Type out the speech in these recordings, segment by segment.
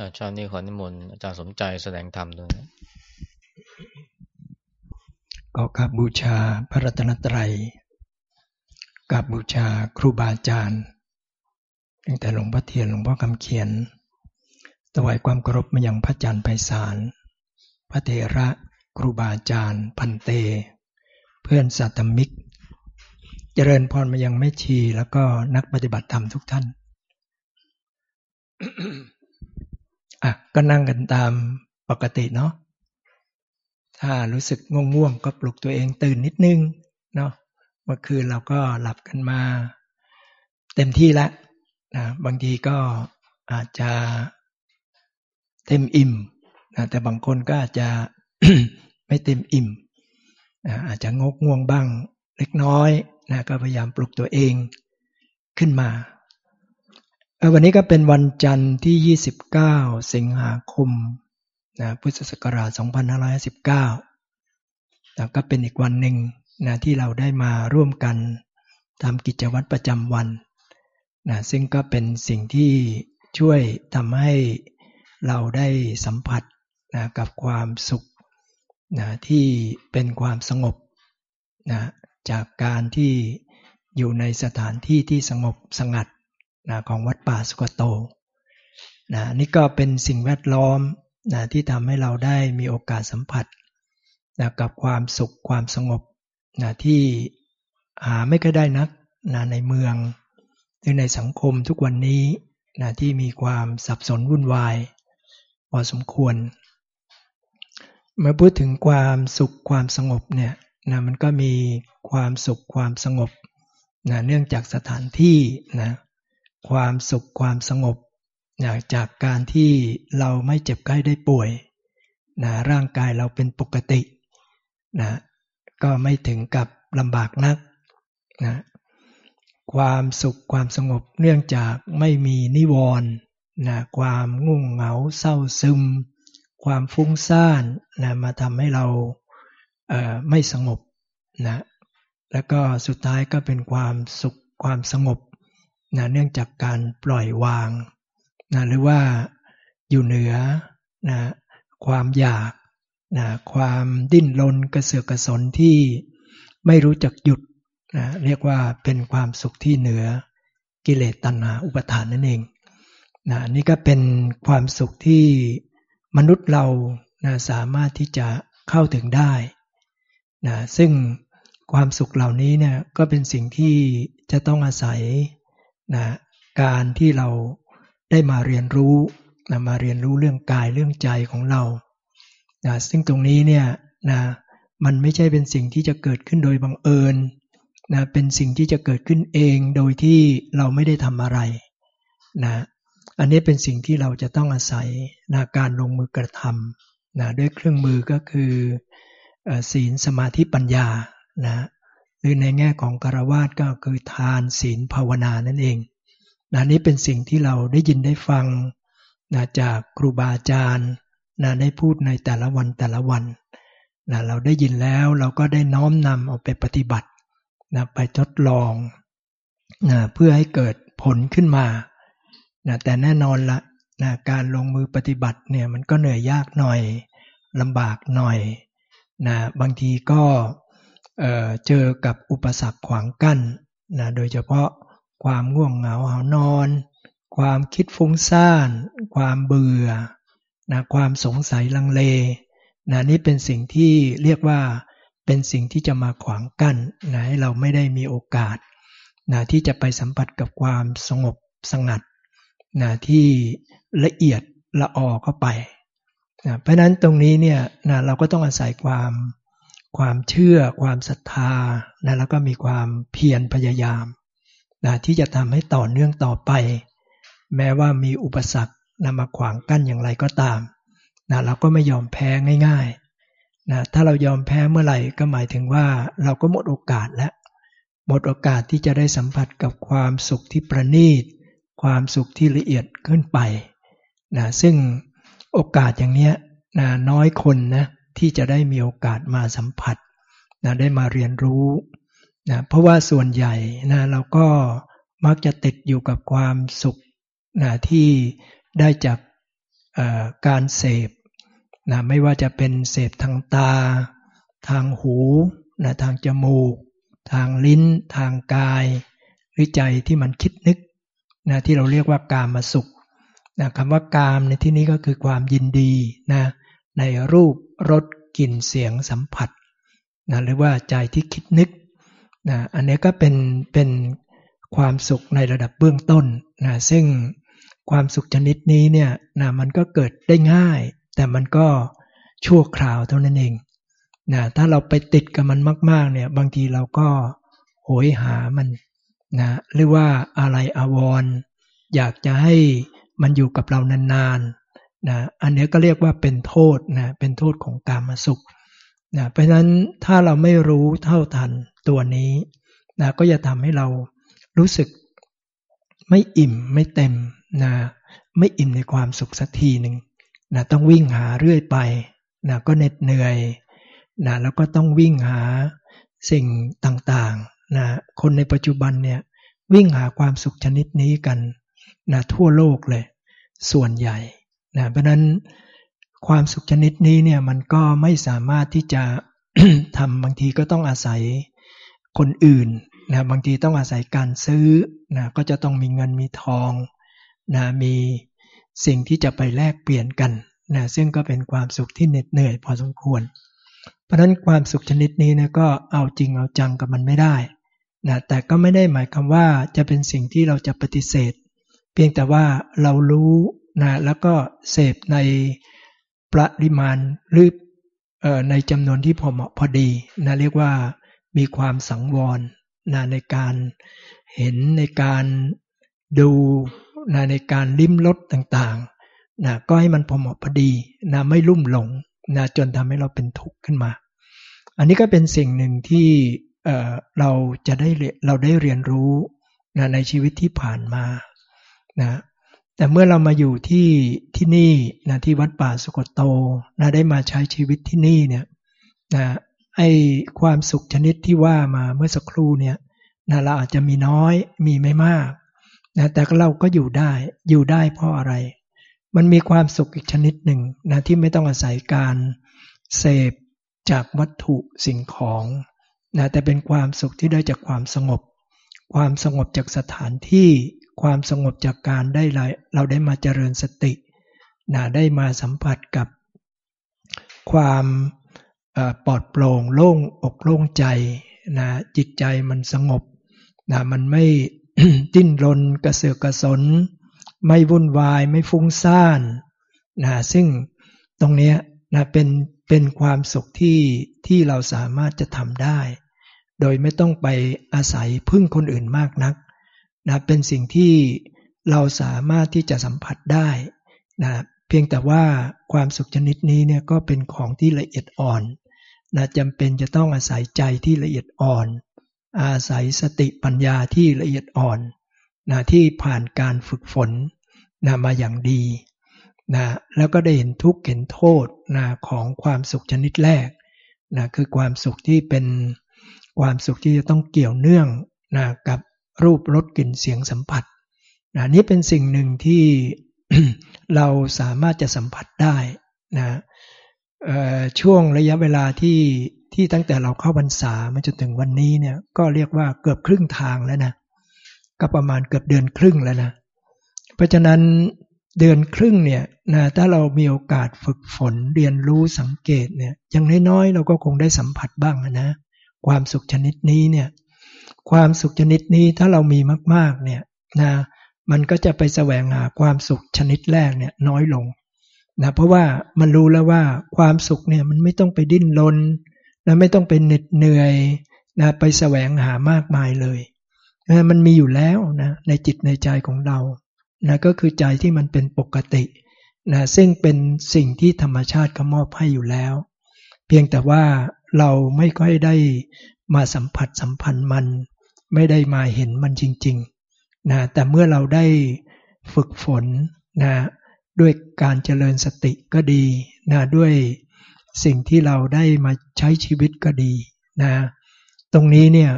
อาชานี้ขอนิมนต์อาจารย์สมใจแสดงธรรมด้วยนะก็กราบบูชาพระรัตนตรัยกราบบูชาครูบาอาจารย์ตั้งแต่หลวงพ่อเทียนหลวงพ่อคำเขียนถวายความเคารพมายังพระอาจารย์ไพศาลพระเทระครูบาอาจารย์ พันเต เพื่อนสัตมิก เจริญพรมายังแม่ชีแล้วก็นักปฏิบัติธรรมทุกท่าน อะก็นั่งกันตามปกติเนาะถ้ารู้สึกง่วงๆก็ปลุกตัวเองตื่นนิดนึงเนาะเมื่อคืนเราก็หลับกันมา เต็มที่แล้วนะบางทีก็อาจจะเต็มอิ่มนะแต่บางคนก็อาจจะไม่เต็มอิ่มนะอาจจะงกง่วงบ้างเล็กน้อยนะก็พยายามปลุกตัวเองขึ้นมา วันนี้ก็เป็นวันจันทร์ที่ 29 สิงหาคมนะพุทธศักราช 2519แล้วก็เป็นอีกวันหนึ่งนะที่เราได้มาร่วมกันทำกิจวัตรประจำวันนะซึ่งก็เป็นสิ่งที่ช่วยทำให้เราได้สัมผัสนะกับความสุขนะที่เป็นความสงบนะจากการที่อยู่ในสถานที่ที่สงบสงัด นะของวัดป่าสุกโตนะนี่ก็เป็นสิ่งแวดล้อมนะที่ทำให้เราได้มีโอกาสสัมผัสนะกับความสุขความสงบนะที่หาไม่ค่อยได้นักนะในเมืองหรือในสังคมทุกวันนี้นะที่มีความสับสนวุ่นวายพอสมควร เมื่อพูดถึงความสุขความสงบเนี่ยนะมันก็มีความสุขความสงบนะเนื่องจากสถานที่นะ ความสุขความสงบจากการที่เราไม่เจ็บไข้ได้ป่วยนะร่างกายเราเป็นปกตินะก็ไม่ถึงกับลำบากนักนะความสุขความสงบเนื่องจากไม่มีนิวรณ์นะความงุ่งเหงาเศร้าซึม ความฟุ้งซ่านนะมาทำให้เราเไม่สงบนะแล้วก็สุดท้ายก็เป็นความสุขความสงบ นะเนื่องจากการปล่อยวางนะหรือว่าอยู่เหนือนะความอยากนะความดิ้นรนกระเสือกกระสนที่ไม่รู้จักหยุดนะเรียกว่าเป็นความสุขที่เหนือกิเลสตัณหาอุปทานนั่นเองนะนี่ก็เป็นความสุขที่มนุษย์เรานะสามารถที่จะเข้าถึงได้นะซึ่งความสุขเหล่านี้เนี่ยก็เป็นสิ่งที่จะต้องอาศัย นะการที่เราได้มาเรียนรู้นะมาเรียนรู้เรื่องกายเรื่องใจของเรานะซึ่งตรงนี้เนี่ยนะมันไม่ใช่เป็นสิ่งที่จะเกิดขึ้นโดยบังเอิญนะเป็นสิ่งที่จะเกิดขึ้นเองโดยที่เราไม่ได้ทำอะไรนะอันนี้เป็นสิ่งที่เราจะต้องอาศัยนะการลงมือกระทำนะด้วยเครื่องมือก็คือศีลสมาธิปัญญานะ หรือในแง่ของกรวาสก็คือทานศีลภาวนานั่นเองนะนี้เป็นสิ่งที่เราได้ยินได้ฟังนะจากครูบาอาจารย์นะได้พูดในแต่ละวันแต่ละวันนะเราได้ยินแล้วเราก็ได้น้อมนำเอาไปปฏิบัตินะไปทดลองนะเพื่อให้เกิดผลขึ้นมานะแต่แน่นอนละนะการลงมือปฏิบัติเนี่ยมันก็เหนื่อยยากหน่อยลำบากหน่อยนะบางทีก็ เจอกับอุปสรรคขวางกั้นนะโดยเฉพาะความง่วงเหงาหานอน ความคิดฟุ้งซ่าน ความเบื่อนะความสงสัยลังเลนะนี่เป็นสิ่งที่เรียกว่าเป็นสิ่งที่จะมาขวางกั้นนะให้เราไม่ได้มีโอกาสนะที่จะไปสัมผัสกับความสงบสงัดนะที่ละเอียดละออเข้าไปนะเพราะนั้นตรงนี้เนี่ยนะเราก็ต้องอาศัยความ ความเชื่อ ความศรัทธานะแล้วก็มีความเพียรพยายามนะที่จะทำให้ต่อเนื่องต่อไป แม้ว่ามีอุปสรรคนำมาขวางกั้นอย่างไรก็ตามนะเราก็ไม่ยอมแพ้ง่ายๆนะถ้าเรายอมแพ้เมื่อไหร่ก็หมายถึงว่าเราก็หมดโอกาสแล้ว หมดโอกาสที่จะได้สัมผัสกับความสุขที่ประณีต ความสุขที่ละเอียดขึ้นไปนะซึ่งโอกาสอย่างนี้นะน้อยคนนะ ที่จะได้มีโอกาสมาสัมผัสนะได้มาเรียนรู้นะเพราะว่าส่วนใหญ่นะเราก็มักจะติดอยู่กับความสุขนะที่ได้จากการเสพนะไม่ว่าจะเป็นเสพทางตา ทางหูนะทางจมูก ทางลิ้น ทางกาย หรือใจที่มันคิดนึกนะที่เราเรียกว่ากามมาสุขนะคำว่ากามในที่นี้ก็คือความยินดีนะ ในรูปรสกลิ่นเสียงสัมผัสนะหรือว่าใจที่คิดนึกนะอันนี้ก็เป็นเป็นความสุขในระดับเบื้องต้นนะซึ่งความสุขชนิดนี้เนี่ยนะมันก็เกิดได้ง่าย แต่มันก็ชั่วคราวเท่านั้นเองนะถ้าเราไปติดกับมันมาก ๆ เนี่ย บางทีเราก็โหยหามันนะหรือว่าอะไรอาวรณ์อยากจะให้มันอยู่กับเรานานๆ นะอันนี้ก็เรียกว่าเป็นโทษนะเป็นโทษของกามสุขนะเพราะฉะนั้นถ้าเราไม่รู้เท่าทันตัวนี้นะก็จะทำให้เรารู้สึกไม่อิ่มไม่เต็มนะไม่อิ่มในความสุขสักทีหนึ่งนะต้องวิ่งหาเรื่อยไปนะก็เหน็ดเหนื่อยนะแล้วก็ต้องวิ่งหาสิ่งต่างๆนะคนในปัจจุบันเนี่ยวิ่งหาความสุขชนิดนี้กันนะทั่วโลกเลย ส่วนใหญ่ นะเพราะนั้นความสุขชนิดนี้เนี่ยมันก็ไม่สามารถที่จะทำบางทีก็ต้องอาศัยคนอื่นนะบางทีต้องอาศัยการซื้อนะก็จะต้องมีเงินมีทองนะมีสิ่งที่จะไปแลกเปลี่ยนกันนะซึ่งก็เป็นความสุขที่เหน็ดเหนื่อยพอสมควร เพราะนั้นความสุขชนิดนี้นะก็เอาจริงเอาจังกับมันไม่ได้นะแต่ก็ไม่ได้หมายความว่าจะเป็นสิ่งที่เราจะปฏิเสธ เพียงแต่ว่าเรารู้ นะแล้วก็เสพในปริมาณหรือในจำนวนที่พอเหมาะพอดีนะเรียกว่ามีความสังวรนะในการเห็นในการดูนะในการลิ้มรสต่างๆนะก็ให้มันพอเหมาะพอดีนะไม่ลุ่มหลงนะจนทำให้เราเป็นทุกข์ขึ้นมา อันนี้ก็เป็นสิ่งหนึ่งที่เเราจะได้เราได้เรียนรู้นะในชีวิตที่ผ่านมานะ แต่เมื่อเรามาอยู่ที่ที่นี่นะที่วัดป่าสุกโตนะได้มาใช้ชีวิตที่นี่เนี่ยนะไอความสุขชนิดที่ว่ามาเมื่อสักครู่เนี่ยนะเราอาจจะมีน้อยมีไม่มากนะแต่เราก็อยู่ได้อยู่ได้เพราะอะไร มันมีความสุขอีกชนิดหนึ่งนะที่ไม่ต้องอาศัยการเสพจากวัตถุสิ่งของนะแต่เป็นความสุขที่ได้จากความสงบ ความสงบจากสถานที่ ความสงบจากการได้เราได้มาเจริญสตินะได้มาสัมผัสกับความปลอดโปร่งโล่งอกโล่งใจนะจิตใจมันสงบนะมันไม่ดิ้นรนกระเสือกกระสน ไม่วุ่นวายไม่ฟุ้งซ่านนะซึ่งตรงนี้นะเป็นเป็นความสุขที่ที่เราสามารถจะทำได้ โดยไม่ต้องไปอาศัยพึ่งคนอื่นมากนัก นะเป็นสิ่งที่เราสามารถที่จะสัมผัสได้นะเพียงแต่ว่าความสุขชนิดนี้เนี่ยก็เป็นของที่ละเอียดอ่อนนะจำเป็นจะต้องอาศัยใจที่ละเอียดอ่อน อาศัยสติปัญญาที่ละเอียดอ่อนนะที่ผ่านการฝึกฝนนะมาอย่างดีนะแล้วก็ได้เห็นทุกข์เห็นโทษนะของความสุขชนิดแรกนะคือความสุขที่เป็นความสุขที่จะต้องเกี่ยวเนื่องนะกับ รูปรสกลิ่นเสียงสัมผัสนะนี่เป็นสิ่งหนึ่งที่เราสามารถจะสัมผัสได้นะช่วงระยะเวลาที่ที่ตั้งแต่เราเข้าพรรษามาจนถึงวันนี้เนี่ยก็เรียกว่าเกือบครึ่งทางแล้วนะก็ประมาณเกือบเดือนครึ่งแล้วนะเพราะฉะนั้นเดือนครึ่งเนี่ยนะถ้าเรามีโอกาสฝึกฝนเรียนรู้สังเกตเนี่ยอย่างน้อยๆเราก็คงได้สัมผัสบ้างนะ ความสุขชนิดนี้เนี่ย ความสุขชนิดนี้ถ้าเรามีมาก ๆ เนี่ยนะมันก็จะไปแสวงหาความสุขชนิดแรกเนี่ยน้อยลงนะเพราะว่ามันรู้แล้วว่าความสุขเนี่ยมันไม่ต้องไปดิ้นรนนะไม่ต้องไปเหน็ดเหนื่อยนะไปแสวงหามากมายเลยนะมันมีอยู่แล้วนะในจิตในใจของเรานะก็คือใจที่มันเป็นปกตินะซึ่งเป็นสิ่งที่ธรรมชาติเขามอบให้อยู่แล้ว เพียงแต่ว่าเราไม่ค่อยได้มาสัมผัสสัมพันธ์มัน ไม่ได้มาเห็นมันจริงๆนะแต่เมื่อเราได้ฝึกฝนนะด้วยการเจริญสติก็ดีนะด้วยสิ่งที่เราได้มาใช้ชีวิตก็ดีนะตรงนี้เนี่ย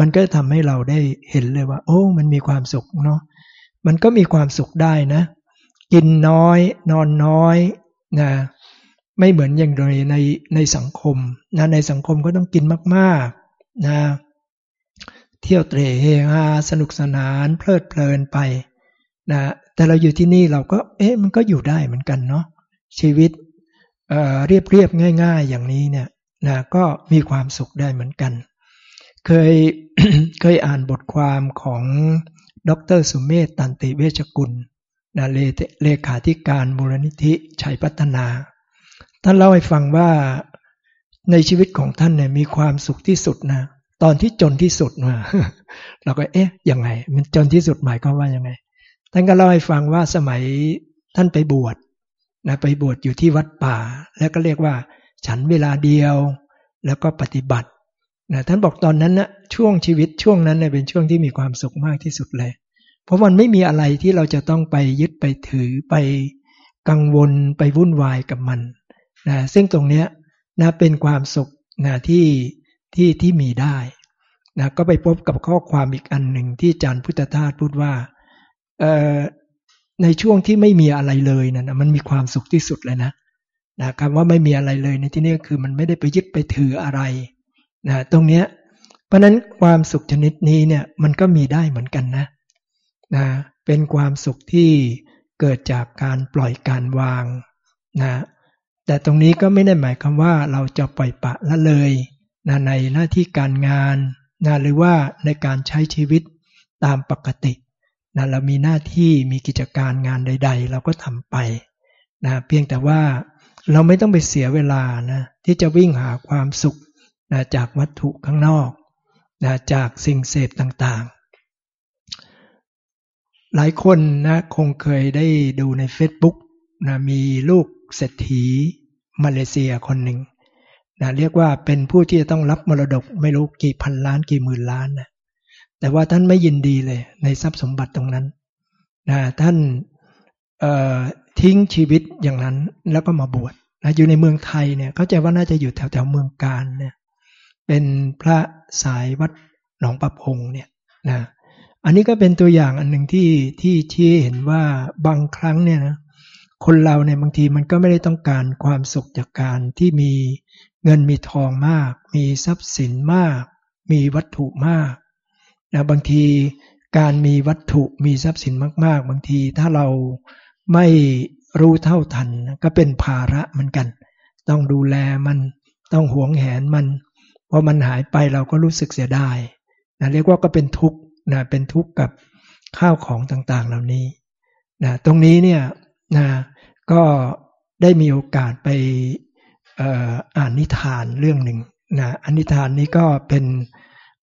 มันก็ทำให้เราได้เห็นเลยว่า โอ้ มันมีความสุขเนาะมันก็มีความสุขได้นะ กินน้อย นอนน้อยนะไม่เหมือนอย่างในในในสังคมนะในสังคมก็ต้องกินมากๆนะ เที่ยวเตะเฮฮาสนุกสนานเพลิดเพลินไปนะแต่เราอยู่ที่นี่เราก็เอ๊ะมันก็อยู่ได้เหมือนกันเนาะชีวิตเเรียบเรียบง่าย ๆ อย่างนี้เนี่ยนะก็มีความสุขได้เหมือนกัน เคยเคยอ่านบทความของดรสุเมธตันติเวชกุลนะเลเลขาธิการมูลนิธิชัยพัฒนา ท่านเล่าให้ฟังว่าในชีวิตของท่านเนี่ยมีความสุขที่สุดนะ ตอนที่จนที่สุดมาเราก็เอ๊ะยังไง มันจนที่สุดหมายก็ว่ายังไงท่านก็เล่าให้ฟังว่าสมัยท่านไปบวชนะไปบวชอยู่ที่วัดป่า แล้วก็เรียกว่า ฉันเวลาเดียว แล้วก็ปฏิบัตินะท่านบอกตอนนั้นนะช่วงชีวิตช่วงนั้นเนะเป็นช่วงที่มีความสุขมากที่สุดเลย เพราะมันไม่มีอะไรที่เราจะต้องไปยึดไปถือไปกังวลไปวุ่นวายกับมันนะซึ่งตรงเนี้ยนะเป็นความสุขนะที่ ที่ที่มีได้นะก็ไปพบกับข้อความอีกอันหนึ่งที่อาจารย์พุทธทาสพูดว่าในช่วงที่ไม่มีอะไรเลยนะมันมีความสุขที่สุดเลยนะนะคำว่าไม่มีอะไรเลยในที่นี้คือมันไม่ได้ไปยึดไปถืออะไรนะตรงเนี้ยเพราะนั้นความสุขชนิดนี้เนี่ยมันก็มีได้เหมือนกันนะนะเป็นความสุขที่เกิดจากการปล่อยการวางนะแต่ตรงนี้ก็ไม่ได้หมายความว่าเราจะปล่อยปะละเลย นะในหน้าที่การงานนะหรือว่าในการใช้ชีวิตตามปกตินะเรามีหน้าที่มีกิจการงานใด ๆ เราก็ทำไปนะเพียงแต่ว่าเราไม่ต้องไปเสียเวลานะที่จะวิ่งหาความสุขนะจากวัตถุข้างนอกนะจากสิ่งเสพต่างๆ หลายคนนะคงเคยได้ดูใน Facebook นะมีลูกเศรษฐีมาเลเซียคนหนึ่ง นะเรียกว่าเป็นผู้ที่จะต้องรับมรดกไม่รู้กี่พันล้านกี่หมื่นล้านนะแต่ว่าท่านไม่ยินดีเลยในทรัพย์สมบัติตรงนั้นนะท่านทิ้งชีวิตอย่างนั้นแล้วก็มาบวชนะอยู่ในเมืองไทยเนี่ยเข้าใจว่าน่าจะอยู่แถวแถวเมืองการเนี่ยเป็นพระสายวัดหนองประพงเนี่ยนะอันนี้ก็เป็นตัวอย่างอันหนึ่งที่ที่ชี้เห็นว่าบางครั้งเนี่ยนะคนเราเนี่ยบางทีมันก็ไม่ได้ต้องการความสุขจากการที่มี เงินมีทองมาก มีทรัพย์สินมาก มีวัตถุมากนะบางทีการมีวัตถุมีทรัพย์สินมาก ๆ บางทีถ้าเราไม่รู้เท่าทันก็เป็นภาระเหมือนกัน ต้องดูแลมันต้องหวงแหนมันพอมันหายไปเราก็รู้สึกเสียดายนะเรียกว่าก็เป็นทุกข์นะเป็นทุกข์กับข้าวของต่างๆ เหล่านี้นะตรงนี้เนี่ยนะก็ได้มีโอกาสไป อ่านนิทานเรื่องหนึ่งนะอนิทานนี้ก็เป็น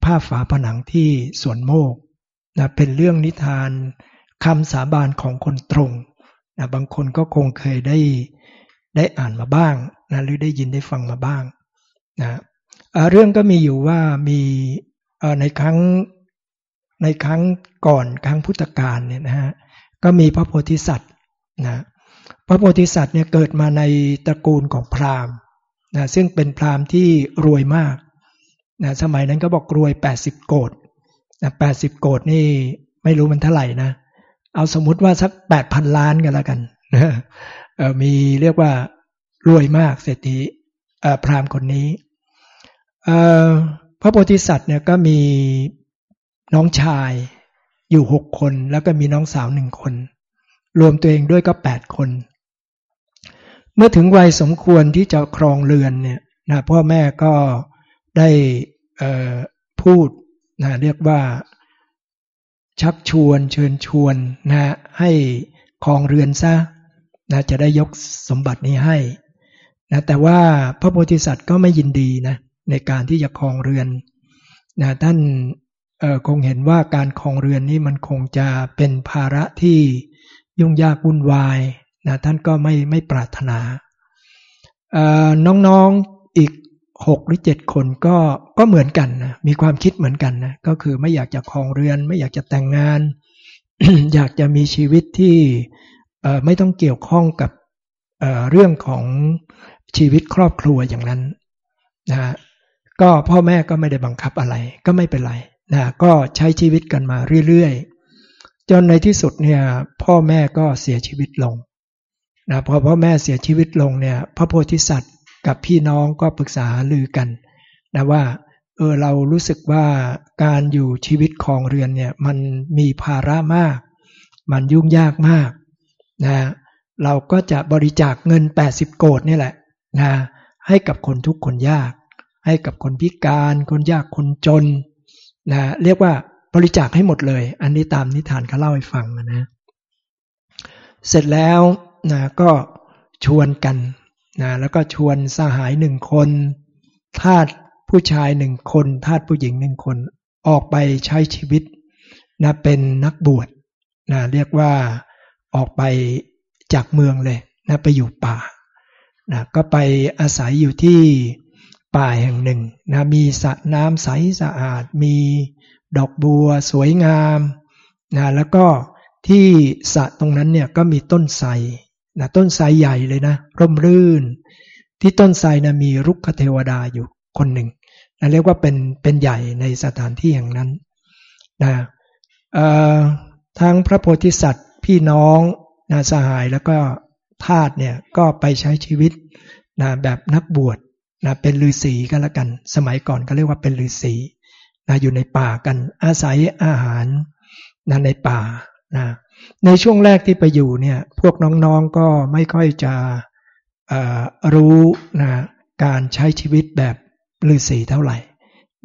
ภาพฝาผนังที่สวนโมกนะเป็นเรื่องนิทานคำสาบานของคนตรงนะบางคนก็คงเคยได้ได้อ่านมาบ้างนะหรือได้ยินได้ฟังมาบ้างนะเรื่องก็มีอยู่ว่ามีในครั้งในครั้งก่อนครั้งพุทธกาลเนี่ยนะฮะก็มีพระโพธิสัตว์นะพระโพธิสัตว์เนี่ยเกิดมาในตระกูลของพราหมณ์ นะซึ่งเป็นพราหมณ์ที่รวยมากนะสมัยนั้นก็บอกรวย 80 โกดนะ80 โกดนี่ไม่รู้มันเท่าไหร่นะ เอาสมมุติว่าสัก 8,000 ล้านกันแล้วกันนะมีเรียกว่ารวยมากเศรษฐีพราหมณ์คนนี้พระโพธิสัตว์เนี่ยก็มีน้องชายอยู่หกคน แล้วก็มีน้องสาวหนึ่งคน รวมตัวเองด้วยก็แปดคน เมื่อถึงวัยสมควรที่จะครองเรือนเนี่ยนะพ่อแม่ก็ได้พูดนะเรียกว่าชักชวนเชิญชวนนะให้ครองเรือนซะนะจะได้ยกสมบัตินี้ให้นะแต่ว่าพระโพธิสัตว์ก็ไม่ยินดีนะในการที่จะครองเรือนนะท่านคงเห็นว่าการครองเรือนนี้มันคงจะเป็นภาระที่ยุ่งยากวุ่นวาย นะท่านก็ไม่ไม่ปรารถนา น้องๆอีกหกหรือเจ็ดคนก็ก็เหมือนกันนะมีความคิดเหมือนกันนะก็คือไม่อยากจะครองเรือน ไม่อยากจะแต่งงาน อยากจะมีชีวิตที่ไม่ต้องเกี่ยวข้องกับเเรื่องของชีวิตครอบครัวอย่างนั้นนะก็พ่อแม่ก็ไม่ได้บังคับอะไร ก็ไม่เป็นไรนะก็ใช้ชีวิตกันมาเรื่อยๆ จนในที่สุดเนี่ยพ่อแม่ก็เสียชีวิตลง นะพอพ่อแม่เสียชีวิตลงเนี่ย พระโพธิสัตว์กับพี่น้องก็ปรึกษาลือกันนะว่าเออเรารู้สึกว่าการอยู่ชีวิตของเรือนเนี่ยมันมีภาระมาก มันยุ่งยากมากนะเราก็จะบริจาคเงิน 80 โกดนี่แหละนะให้กับคนทุกคนยาก ให้กับคนพิการ คนยากคนจนนะเรียกว่าบริจาคให้หมดเลย อันนี้ตามนิทานเขาเล่าให้ฟังนะ เสร็จแล้ว นะก็ชวนกันนะแล้วก็ชวนสหายหนึ่งคนทาสผู้ชายหนึ่งคนทาสผู้หญิงหนึ่งคนออกไปใช้ชีวิตนะเป็นนักบวชนะเรียกว่าออกไปจากเมืองเลยนะไปอยู่ป่านะก็ไปอาศัยอยู่ที่ป่าแห่งหนึ่งนะมีสระน้ำใสสะอาด มีดอกบัวสวยงามนะแล้วก็ที่สระตรงนั้นเนี่ยก็มีต้นไทร นะต้นไทรใหญ่เลยนะ ร่มรื่น ที่ต้นไทรนะมีรุกขเทวดาอยู่คนหนึ่งนะเรียกว่าเป็นเป็นใหญ่ในสถานที่อย่างนั้นนะทั้งพระโพธิสัตว์พี่น้องนะสหายแล้วก็ทาตเนี่ยก็ไปใช้ชีวิตนะแบบนักบวชนะเป็นฤาษีกันละกัน สมัยก่อนก็เรียกว่าเป็นฤาษีนะอยู่ในป่ากันอาศัยอาหารนะในป่า นะในช่วงแรกที่ไปอยู่เนี่ยพวกน้องๆก็ไม่ค่อยจะรู้นะการใช้ชีวิตแบบฤาษีเท่าไหร่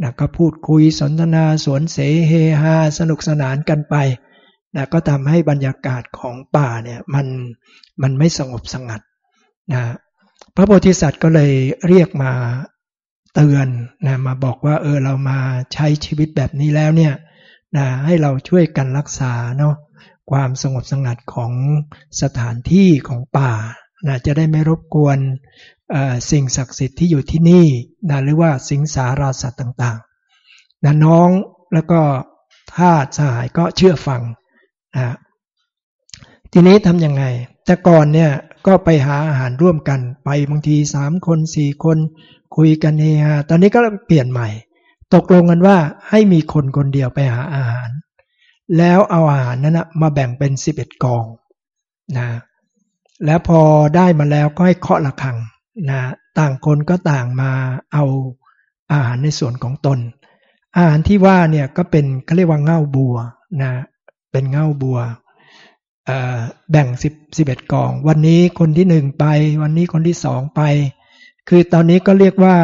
นะก็พูดคุยสนทนาสวนเสเฮฮาสนุกสนานกันไปนะก็ทำให้บรรยากาศของป่าเนี่ยมันมันไม่สงบสงัดนะพระโพธิสัตว์ก็เลยเรียกมาเตือนนะมาบอกว่าเออเรามาใช้ชีวิตแบบนี้แล้วเนี่ยนะให้เราช่วยกันรักษาเนาะ ความสงบสงัดของสถานที่ของป่านะจะได้ไม่รบกวนสิ่งศักดิ์สิทธิ์ที่อยู่ที่นี่นะหรือว่าสิงสาราสัตว์ต่างๆนะน้องแล้วก็ทาสสหายก็เชื่อฟังนะทีนี้ทำยังไง แต่ก่อนเนี่ยก็ไปหาอาหารร่วมกันไปบางทีสามคนสี่คนคุยกันเฮฮาตอนนี้ก็เปลี่ยนใหม่ ตกลงกันว่าให้มีคนคนเดียวไปหาอาหาร แล้วเอาอาหารนั้นนะมาแบ่งเป็นสิบเอ็ดกองนะแล้วพอได้มาแล้วก็ให้เคาะระฆังนะต่างคนก็ต่างมาเอาอาหารในส่วนของตน อาหารที่ว่าเนี่ยก็เป็นเขาเรียกว่าเง่าบัวนะเป็นเง่าบัวแบ่งสิบสิบเอ็ดกอง วันนี้คนที่หนึ่งไป วันนี้คนที่สองไป คือตอนนี้ก็เรียกว่า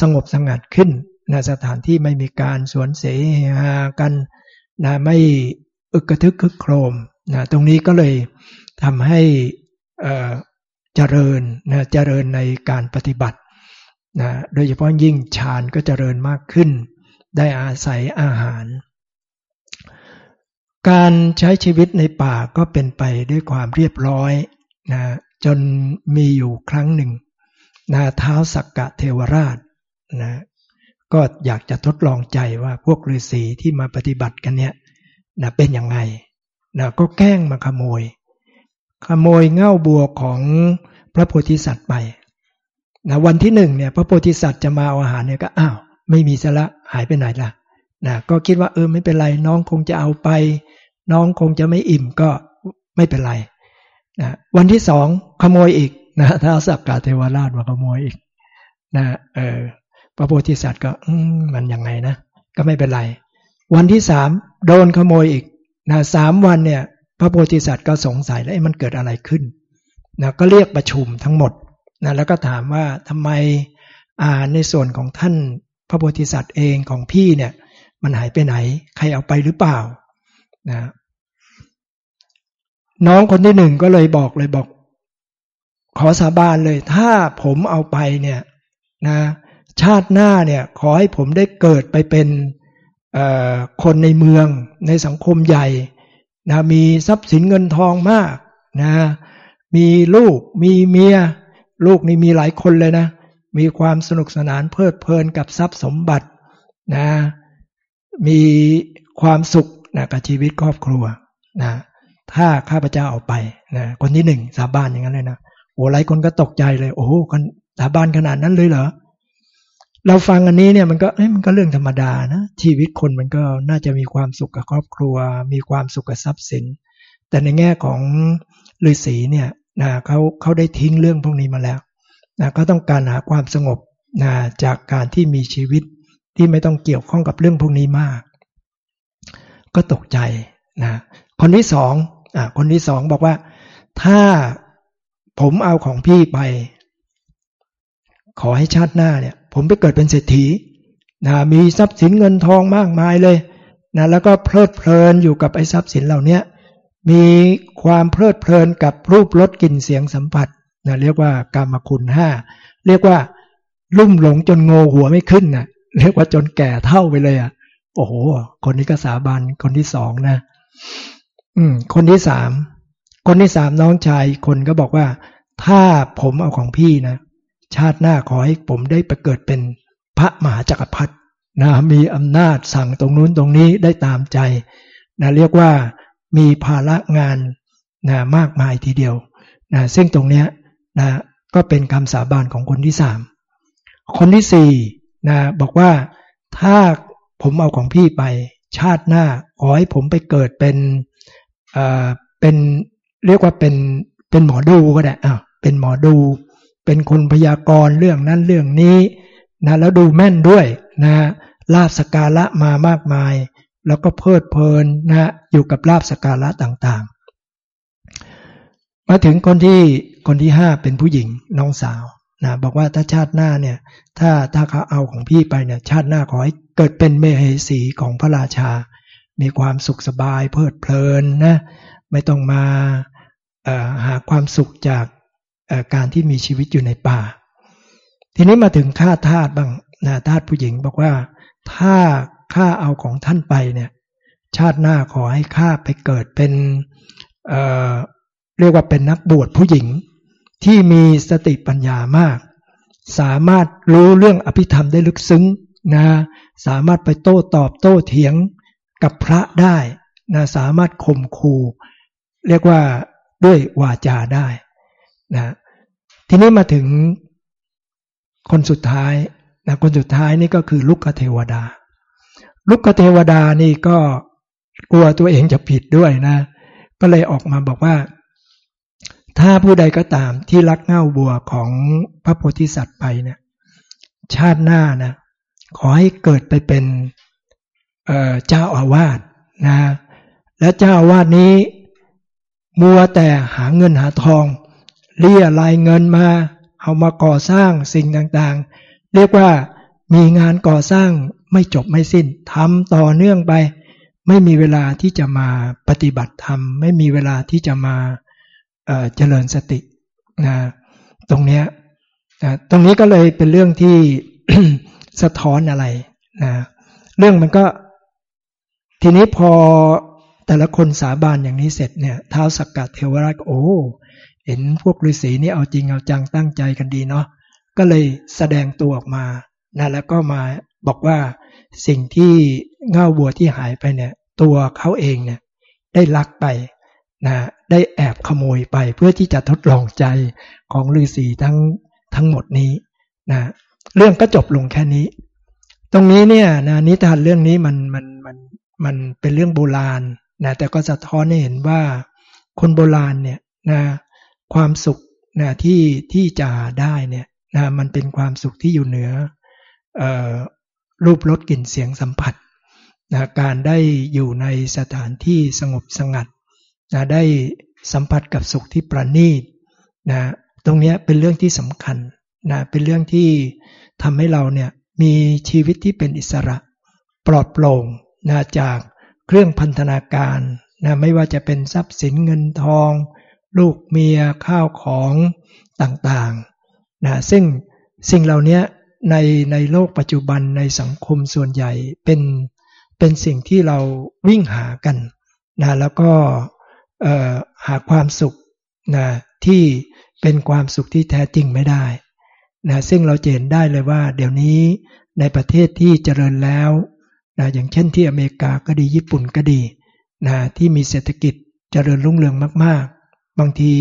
สงบสงัดขึ้นนะสถานที่ไม่มีการสวนเสหากัน นะไม่อึกกระทึกคึกโครมนะตรงนี้ก็เลยทำให้เจริญนะเจริญในการปฏิบัตินะโดยเฉพาะยิ่งฌานก็เจริญมากขึ้น ได้อาศัยอาหาร การใช้ชีวิตในป่าก็เป็นไปด้วยความเรียบร้อยนะจนมีอยู่ครั้งหนึ่งนาเท้าสักกะเทวราชนะ ก็อยากจะทดลองใจว่าพวกฤาษีที่มาปฏิบัติกันเนี่ยนะเป็นยังไงนะก็แกล้งมาขโมย ขโมยเง่าบัวของพระโพธิสัตว์ไปนะวันที่หนึ่งเนี่ยพระโพธิสัตว์จะมาเอาอาหารเนี่ยก็อ้าวไม่มีซะละหายไปไหนละนะก็คิดว่าเออไม่เป็นไรน้องคงจะเอาไป น้องคงจะไม่อิ่มก็ไม่เป็นไรนะวันที่สองขโมยอีกนะท้าสักกาเทวราชมาขโมยอีกนะเออ พระโพธิสัตว์ก็อืมันยังไงนะ ก็ไม่เป็นไร วันที่สามโดนขโมยอีกนะสามวันเนี่ย พระโพธิสัตว์ก็สงสัยแล้วมันเกิดอะไรขึ้นนะก็เรียกประชุมทั้งหมดนะแล้วก็ถามว่าทำไมอ่าในส่วนของท่านพระโพธิสัตว์เองของพี่เนี่ย มันหายไปไหน ใครเอาไปหรือเปล่านะน้องคนที่หนึ่งก็เลยบอกเลยบอก ขอสาบานเลย ถ้าผมเอาไปเนี่ยนะ ชาติหน้าเนี่ยขอให้ผมได้เกิดไปเป็นคนในเมืองในสังคมใหญ่นะมีทรัพย์สินเงินทองมากนะมีลูกมีเมีย ลูกนี่มีหลายคนเลยนะ มีความสนุกสนานเพลิดเพลินกับทรัพย์สมบัตินะมีความสุขนะกับชีวิตครอบครัวนะถ้าข้าพเจ้าเอาไปนะคนที่หนึ่งสาบานอย่างนั้นเลยนะโอ้หลายคนก็ตกใจเลย โอ้โหสาบานขนาดนั้นเลยเหรอ เราฟังอันนี้เนี่ยมันก็เอ้ยมันก็เรื่องธรรมดานะชีวิตคนมันก็น่าจะมีความสุขกับครอบครัว มีความสุขกับทรัพย์สิน แต่ในแง่ของฤาษีเนี่ยนะเขาเขาได้ทิ้งเรื่องพวกนี้มาแล้วนะก็ต้องการหาความสงบนะจากการที่มีชีวิตที่ไม่ต้องเกี่ยวข้องกับเรื่องพวกนี้มาก ก็ตกใจนะคนที่สองอ่าคนที่สองบอกว่า ถ้าผมเอาของพี่ไป ขอให้ชาติหน้าเนี่ย ผมไปเกิดเป็นเศรษฐีนะมีทรัพย์สินเงินทองมากมายเลยนะแล้วก็เพลิดเพลินอยู่กับไอ้ทรัพย์สินเหล่านี้มีความเพลิดเพลินกับรูปรสกลิ่นเสียงสัมผัสนะเรียกว่ากรรมคุณห้าเรียกว่าลุ่มหลงจนโงหัวไม่ขึ้นนะ่ะเรียกว่าจนแก่เท่าไปเลยอะ่ะโอ้โห คนนี้ก็สาบานคนที่สองนะ อืม คนที่สาม คนที่สามน้องชายคนก็บอกว่า ถ้าผมเอาของพี่นะ ชาติหน้าขอให้ผมได้ไปเกิดเป็นพระมหาจักรพรรดินะมีอำนาจสั่งตรงนู้นตรงนี้ได้ตามใจนะเรียกว่ามีภาระงานนะมากมายทีเดียวนะซึ่งตรงเนี้ยนะก็เป็นคำสาบานของคนที่สามคนที่สี่นะบอกว่าถ้าผมเอาของพี่ไปชาติหน้าขอให้ผมไปเกิดเป็นเอ่อเป็นเรียกว่าเป็นเป็นหมอดูก็ได้อะเป็นหมอดู เป็นคนพยากรณ์เรื่องนั้นเรื่องนี้นะแล้วดูแม่นด้วยนะลาบสการะมามากมาย แล้วก็เพลิดเพลินนะอยู่กับลาบสการะต่างๆ มาถึงคนที่คนที่ห้าเป็นผู้หญิงน้องสาวนะบอกว่าถ้าชาติหน้าเนี่ยถ้าถ้าเขาเอาของพี่ไปเนี่ยชาติหน้าขอให้เกิดเป็นเมเหสีของพระราชา มีความสุขสบายเพลิดเพลินนะไม่ต้องมาหาความสุขจาก การที่มีชีวิตอยู่ในป่า ทีนี้มาถึงข้าทาสบ้างนะทาสผู้หญิงบอกว่า ถ้าข้าเอาของท่านไปเนี่ย ชาติหน้าขอให้ข้าไปเกิดเป็นเเรียกว่าเป็นนักบวชผู้หญิงที่มีสติปัญญามาก สามารถรู้เรื่องอภิธรรมได้ลึกซึ้งนะสามารถไปโต้ตอบโต้เถียงกับพระได้นะสามารถข่มขู่เรียกว่าด้วยวาจาได้นะ ทีนี้มาถึงคนสุดท้ายนะคนสุดท้ายนี่ก็คือลุกเทวดา ลุกเทวดานี่ก็กลัวตัวเองจะผิดด้วยนะ ก็เลยออกมาบอกว่า ถ้าผู้ใดก็ตามที่รักเง่าบัวของพระโพธิสัตว์ไปเนี่ยชาติหน้านะ ขอให้เกิดไปเป็นเจ้าอาวาสนะ และเจ้าอาวาสนี้ มัวแต่หาเงินหาทอง เรียรายเงินมา เอามาก่อสร้างสิ่งต่างๆ เรียกว่ามีงานก่อสร้างไม่จบไม่สิ้นทำต่อเนื่องไป ไม่มีเวลาที่จะมาปฏิบัติธรรม ไม่มีเวลาที่จะมาเจริญสตินะตรงเนี้ยนะตรงนี้ก็เลยเป็นเรื่องที่สะท้อนอะไรนะเรื่องมันก็ ทีนี้พอแต่ละคนสาบานอย่างนี้เสร็จเนี่ยเท้าสักกัดเทวราชโอ้ เห็นพวกฤาษีนี่เอาจริงเอาจังตั้งใจกันดีเนาะก็เลยแสดงตัวออกมานะแล้วก็มาบอกว่าสิ่งที่เง่าบัวที่หายไปเนี่ย ตัวเขาเองเนี่ยได้ลักไปนะได้แอบขโมยไปเพื่อที่จะทดลองใจของฤาษีทั้งทั้งหมดนี้นะเรื่องก็จบลงแค่นี้ ตรงนี้เนี่ยนะนิทานเรื่องนี้มันมันมันมันเป็นเรื่องโบราณนะแต่ก็สะท้อนให้เห็นว่าคนโบราณเนี่ยนะ ความสุขนะที่ที่จะได้เนี่ยนะมันเป็นความสุขที่อยู่เหนืออรูปรสกลิ่นเสียงสัมผัสนะการได้อยู่ในสถานที่สงบสงัดนะได้สัมผัสกับสุขที่ประณีตนะตรงนี้เป็นเรื่องที่สำคัญนะเป็นเรื่องที่ทำให้เราเนี่ยมีชีวิตที่เป็นอิสระ ปลอดโปร่งนะจากเครื่องพันธนาการนะไม่ว่าจะเป็นทรัพย์สินเงินทอง ลูกเมียข้าวของต่างๆนะซึ่งสิ่งเหล่านี้ในในโลกปัจจุบันในสังคมส่วนใหญ่เป็นเป็นสิ่งที่เราวิ่งหากันนะแล้วก็หาความสุขนะที่เป็นความสุขที่แท้จริงไม่ได้นะซึ่งเราเห็นได้เลยว่า เดี๋ยวนี้ในประเทศที่เจริญแล้วนะอย่างเช่นที่อเมริกาก็ดีญี่ปุ่นก็ดีนะที่มีเศรษฐกิจเจริญรุ่งเรืองมากๆ บางที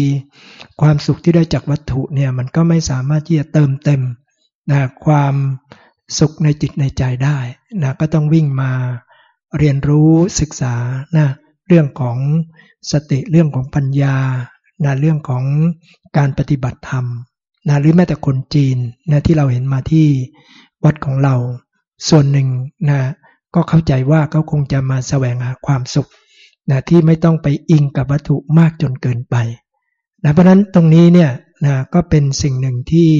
ความสุขที่ได้จากวัตถุเนี่ยมันก็ไม่สามารถที่จะเติมเต็มนะความสุขในจิตในใจได้นะก็ต้องวิ่งมาเรียนรู้ศึกษานะเรื่องของสติเรื่องของปัญญานะเรื่องของการปฏิบัติธรรมนะหรือแม้แต่คนจีนนะที่เราเห็นมาที่วัดของเรา ส่วนหนึ่งนะก็เข้าใจว่าเขาคงจะมาแสวงหาความสุข นะที่ไม่ต้องไปอิงกับวัตถุมากจนเกินไปนะเพราะนั้นตรงนี้เนี่ยนะก็เป็นสิ่งหนึ่งที่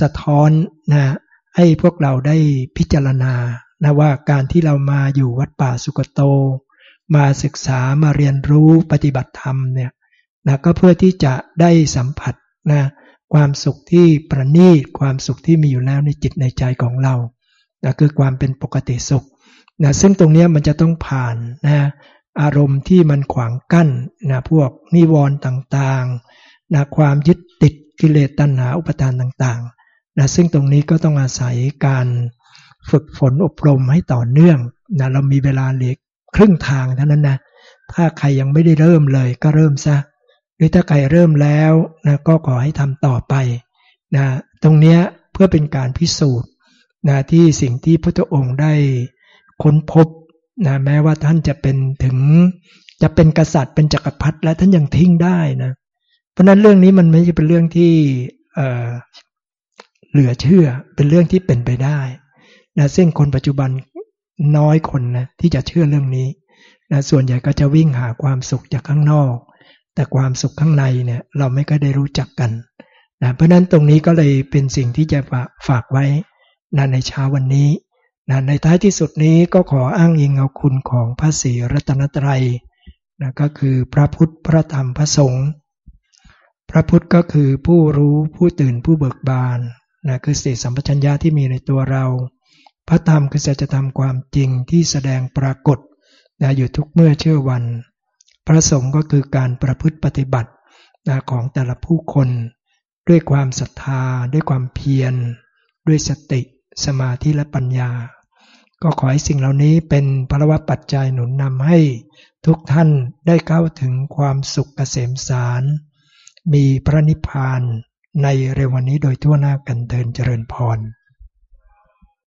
สะท้อนนะให้พวกเราได้พิจารณานะว่าการที่เรามาอยู่วัดป่าสุกโต มาศึกษามาเรียนรู้ปฏิบัติธรรมเนี่ยนะก็เพื่อที่จะได้สัมผัสนะความสุขที่ประณีตความสุขที่มีอยู่แล้วในจิตในใจของเรานะคือความเป็นปกติสุขนะซึ่งตรงนี้มันจะต้องผ่านนะ อารมณ์ที่มันขวางกั้นนะพวกนิวรณ์ต่างๆนะความยึดติดกิเลสตัณหาอุปทานต่างๆนะซึ่งตรงนี้ก็ต้องอาศัยการฝึกฝนอบรมให้ต่อเนื่องนะเรามีเวลาเหลือครึ่งทางเท่านั้นนะถ้าใครยังไม่ได้เริ่มเลยก็เริ่มซะหรือถ้าใครเริ่มแล้วนะก็ขอให้ทำต่อไปนะตรงนี้เพื่อเป็นการพิสูจน์นะที่สิ่งที่พระองค์ได้ค้นพบ นะแม้ว่าท่านจะเป็นถึงจะเป็นกษัตริย์เป็นจกักรพรรดิและท่านยังทิ้งได้นะ เพราะนั้นเรื่องนี้มันไม่ใช่เป็นเรื่องที่เเหลือเชื่อเป็นเรื่องที่เป็นไปได้นะซึ่งคนปัจจุบันน้อยคนนะที่จะเชื่อเรื่องนี้นะส่วนใหญ่ก็จะวิ่งหาความสุขจากข้างนอก แต่ความสุขข้างในเนี่ยเราไม่ก็ได้รู้จักกันนะเพราะนั้นตรงนี้ก็เลยเป็นสิ่งที่จะฝากไว้นะในเช้าวันนี้ นะในท้ายที่สุดนี้ก็ขออ้างอิงเอาคุณของพระศรีรัตนตรัยนะก็คือพระพุทธพระธรรมพระสงฆ์พระพุทธก็คือผู้รู้ผู้ตื่นผู้เบิกบานนะคือสติสัมปชัญญะที่มีในตัวเรา พระธรรมคือสัจธรรมความจริงที่แสดงปรากฏนะอยู่ทุกเมื่อเชื่อวัน พระสงฆ์ก็คือการประพฤติปฏิบัตินะของแต่ละผู้คน ด้วยความศรัทธา ด้วยความเพียร ด้วยสติ สมาธิและปัญญา ก็ขอให้สิ่งเหล่านี้เป็นพลวัตปัจจัยหนุนนำให้ทุกท่านได้เข้าถึงความสุขเกษมสาร มีพระนิพพานในเร็ววันนี้โดยทั่วหน้ากันเดินเจริญพร